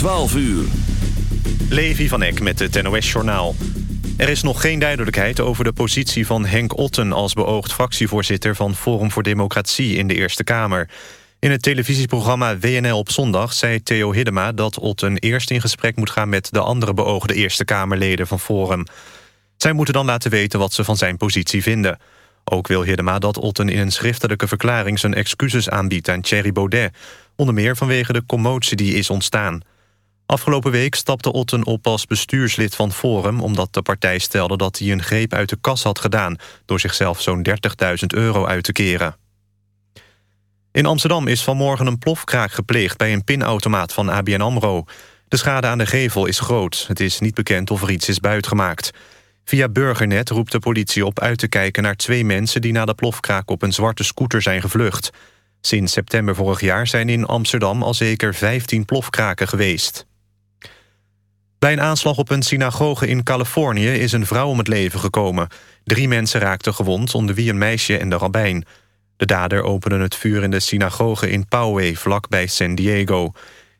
12 uur. Levi van Eck met het NOS-journaal. Er is nog geen duidelijkheid over de positie van Henk Otten... als beoogd fractievoorzitter van Forum voor Democratie in de Eerste Kamer. In het televisieprogramma WNL op zondag zei Theo Hiddema... dat Otten eerst in gesprek moet gaan met de andere beoogde Eerste Kamerleden van Forum. Zij moeten dan laten weten wat ze van zijn positie vinden. Ook wil Hiddema dat Otten in een schriftelijke verklaring... zijn excuses aanbiedt aan Thierry Baudet... onder meer vanwege de commotie die is ontstaan... Afgelopen week stapte Otten op als bestuurslid van Forum... omdat de partij stelde dat hij een greep uit de kas had gedaan... door zichzelf zo'n 30.000 euro uit te keren. In Amsterdam is vanmorgen een plofkraak gepleegd... bij een pinautomaat van ABN AMRO. De schade aan de gevel is groot. Het is niet bekend of er iets is buitgemaakt. Via Burgernet roept de politie op uit te kijken naar twee mensen... die na de plofkraak op een zwarte scooter zijn gevlucht. Sinds september vorig jaar zijn in Amsterdam al zeker 15 plofkraken geweest. Bij een aanslag op een synagoge in Californië is een vrouw om het leven gekomen. Drie mensen raakten gewond, onder wie een meisje en de rabbijn. De dader opende het vuur in de synagoge in Poway, vlakbij San Diego.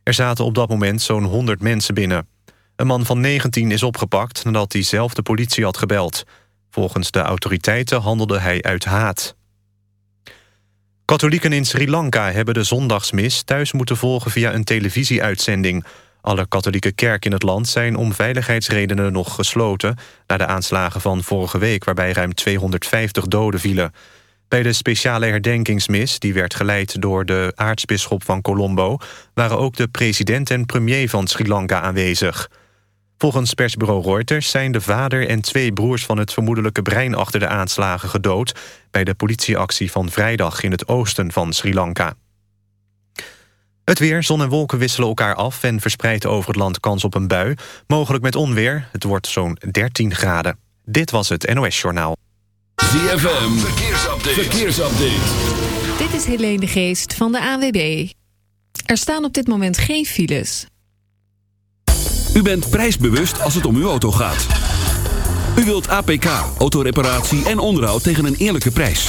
Er zaten op dat moment zo'n 100 mensen binnen. Een man van 19 is opgepakt nadat hij zelf de politie had gebeld. Volgens de autoriteiten handelde hij uit haat. Katholieken in Sri Lanka hebben de zondagsmis thuis moeten volgen via een televisieuitzending... Alle katholieke kerken in het land zijn om veiligheidsredenen nog gesloten... na de aanslagen van vorige week waarbij ruim 250 doden vielen. Bij de speciale herdenkingsmis, die werd geleid door de aartsbisschop van Colombo... waren ook de president en premier van Sri Lanka aanwezig. Volgens persbureau Reuters zijn de vader en twee broers van het vermoedelijke brein achter de aanslagen gedood... bij de politieactie van vrijdag in het oosten van Sri Lanka. Het weer, zon en wolken wisselen elkaar af... en verspreidt over het land kans op een bui. Mogelijk met onweer. Het wordt zo'n 13 graden. Dit was het NOS Journaal. ZFM, verkeersupdate. verkeersupdate. Dit is Helene de Geest van de AWB. Er staan op dit moment geen files. U bent prijsbewust als het om uw auto gaat. U wilt APK, autoreparatie en onderhoud tegen een eerlijke prijs.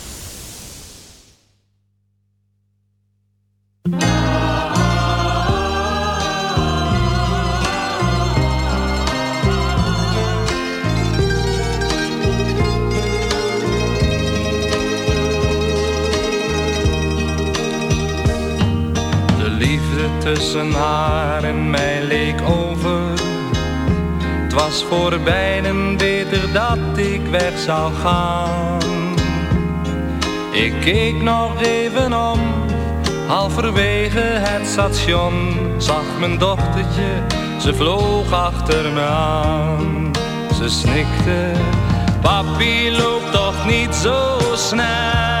Haar en mij leek over. Het was voor beiden beter dat ik weg zou gaan. Ik keek nog even om, halverwege het station zag mijn dochtertje, ze vloog achter me aan. Ze snikte, papi loopt toch niet zo snel.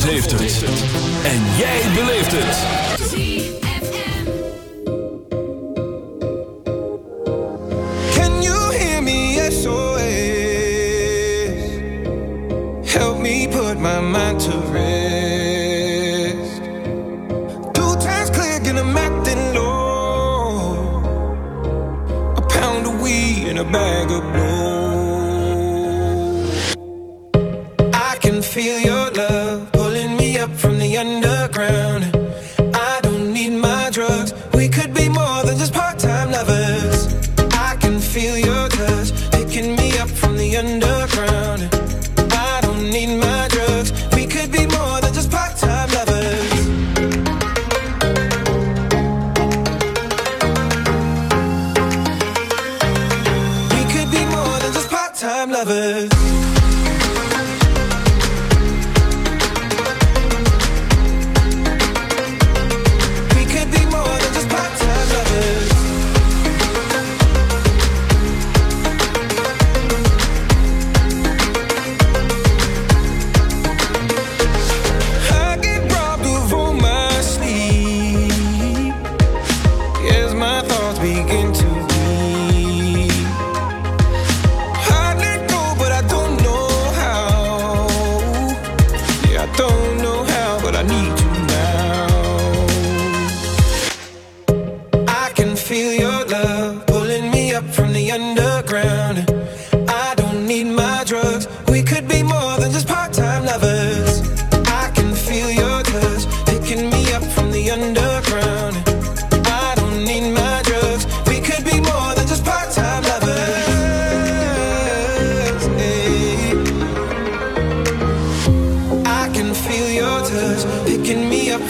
Zandvoort heeft het. En jij beleeft het. Can you hear me Yes, Help me put my mind to rest.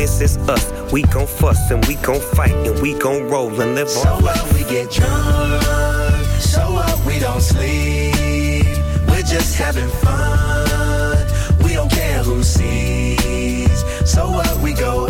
this is us. We gon' fuss and we gon' fight and we gon' roll and live So on what we get drunk, so what we don't sleep. We're just having fun. We don't care who sees. So what we go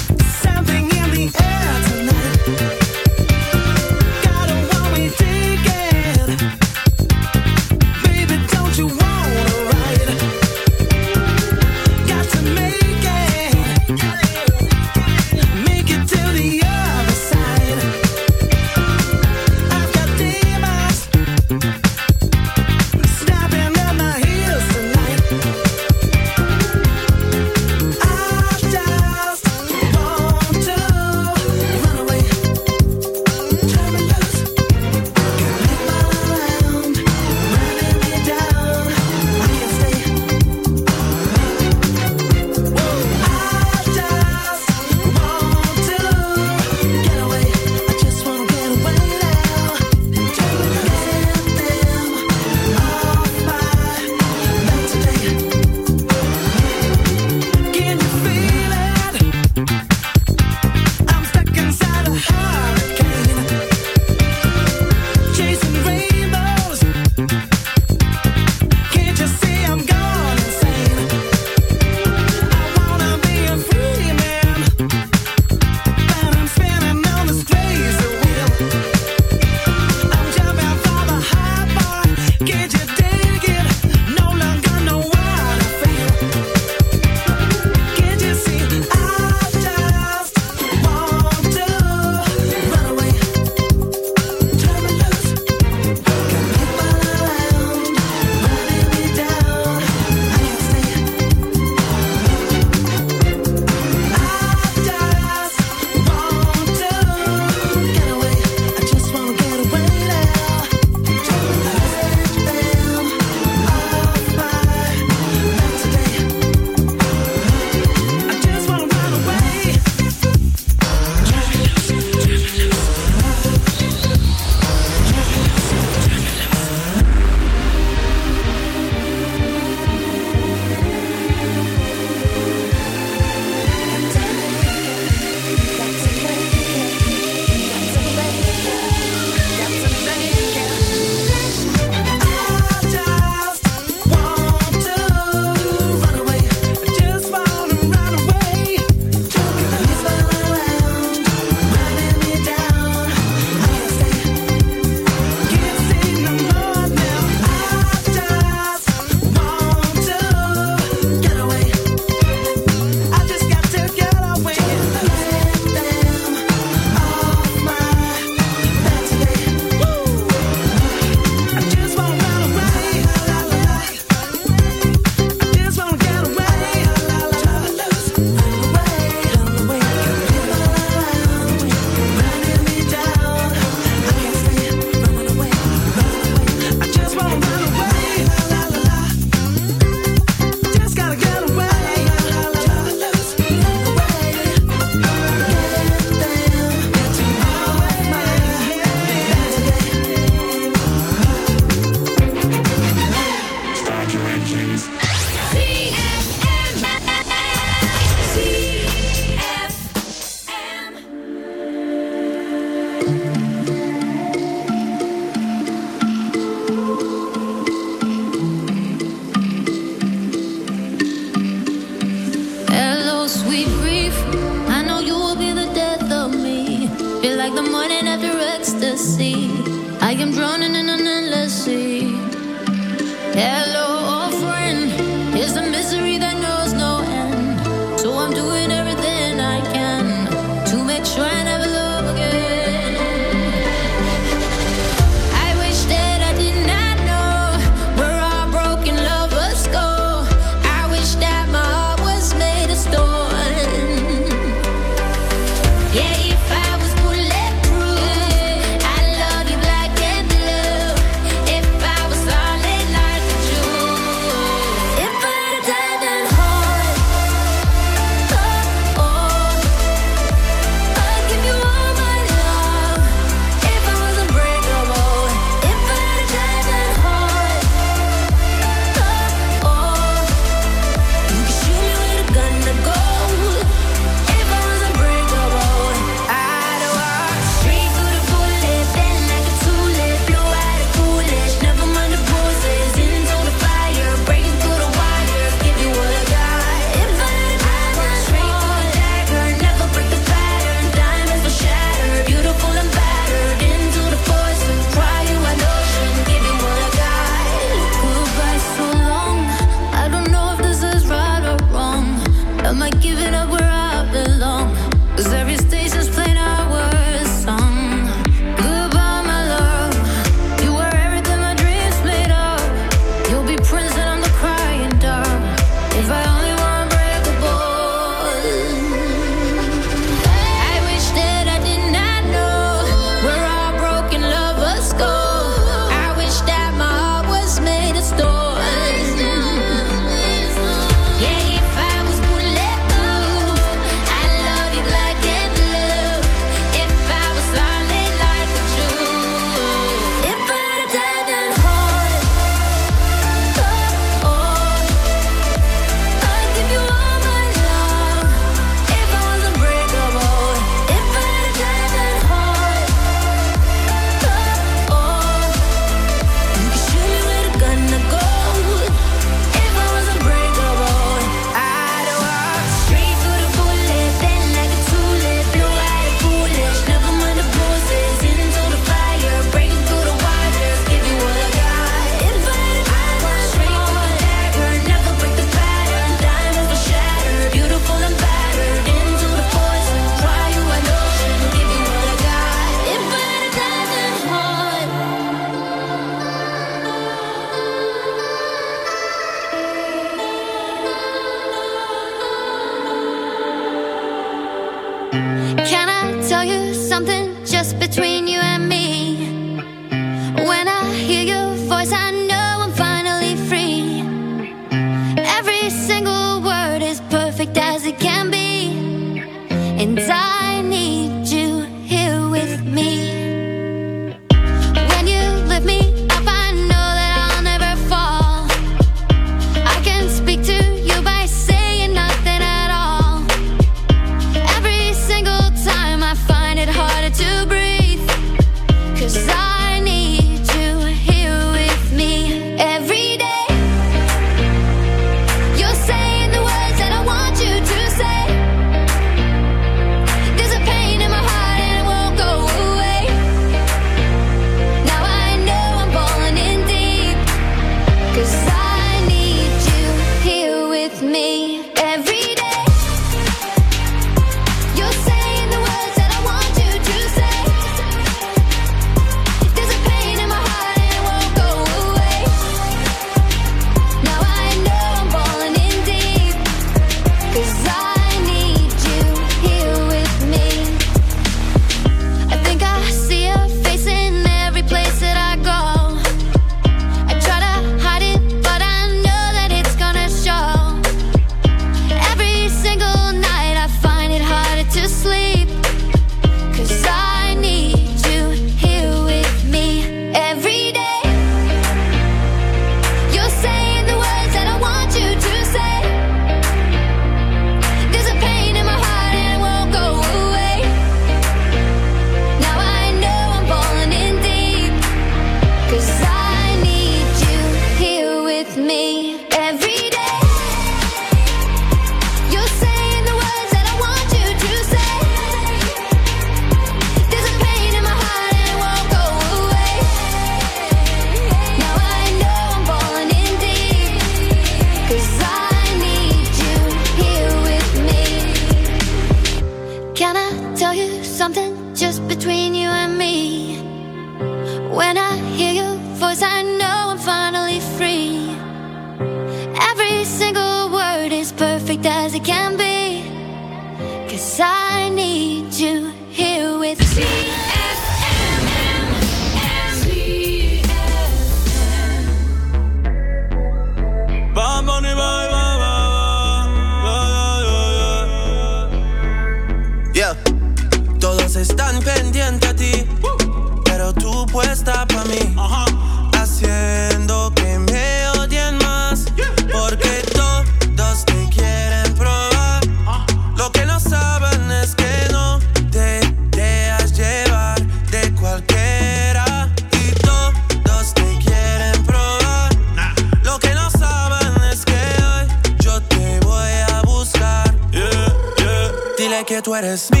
gotta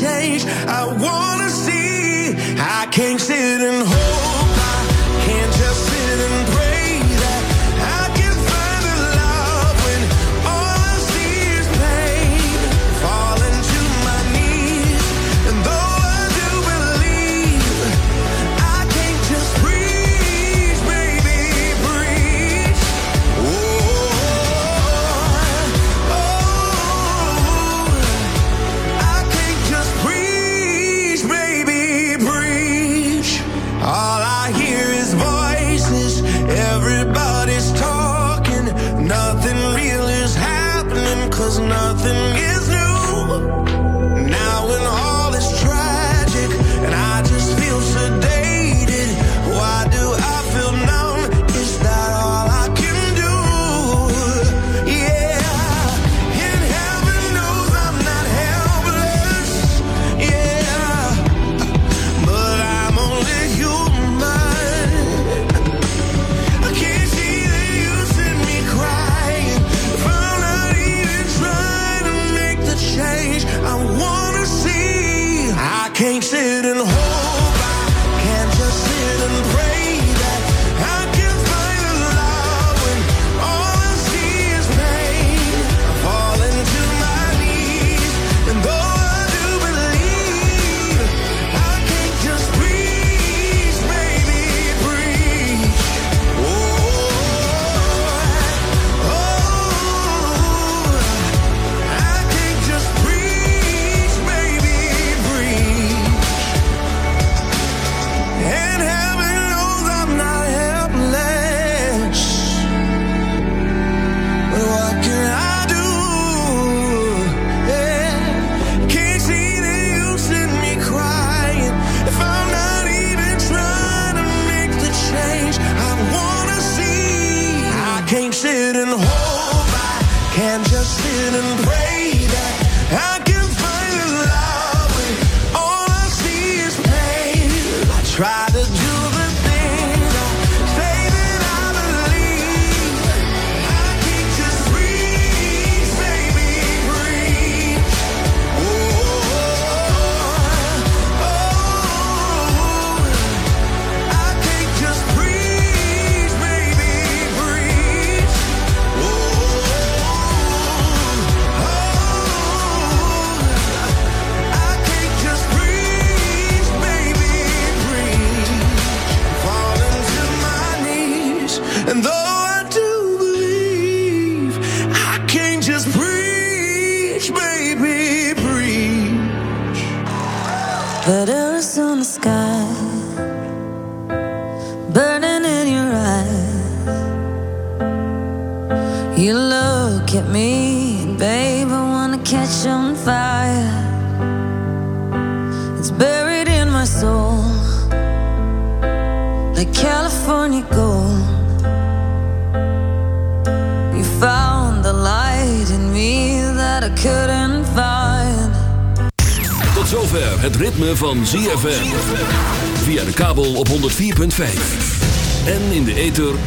change I wanna see. I can't sit and hold.